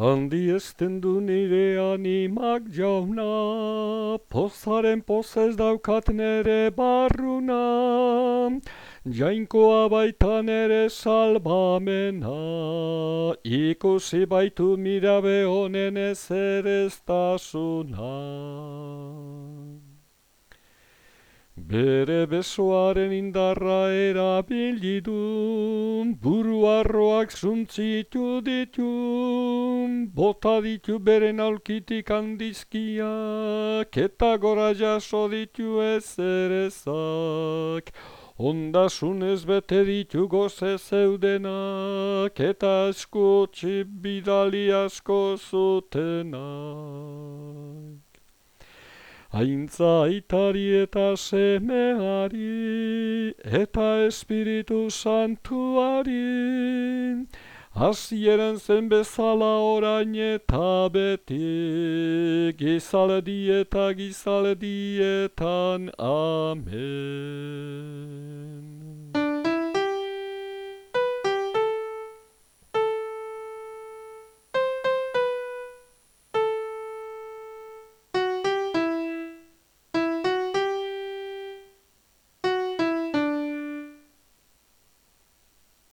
Handi ezten du nire animak jauna, pozaren pozez daukat nere barruna, jainkoa baita nere salbamena, ikusi baitu mirabe honen ez Bere besoaren indarra erabili du, buru arroak zuntzitu ditu, bota ditu beren alkitik handizkiak, eta gora jaso ditu ezerezak. Ondasunez bete ditu goze zeudenak, eta eskutsi bidali asko zutenak. Aintza itari eta semeari eta espiritu santuari. Hasieran zen bezala orain eta beti Gizaldi eta gizaldietan Amen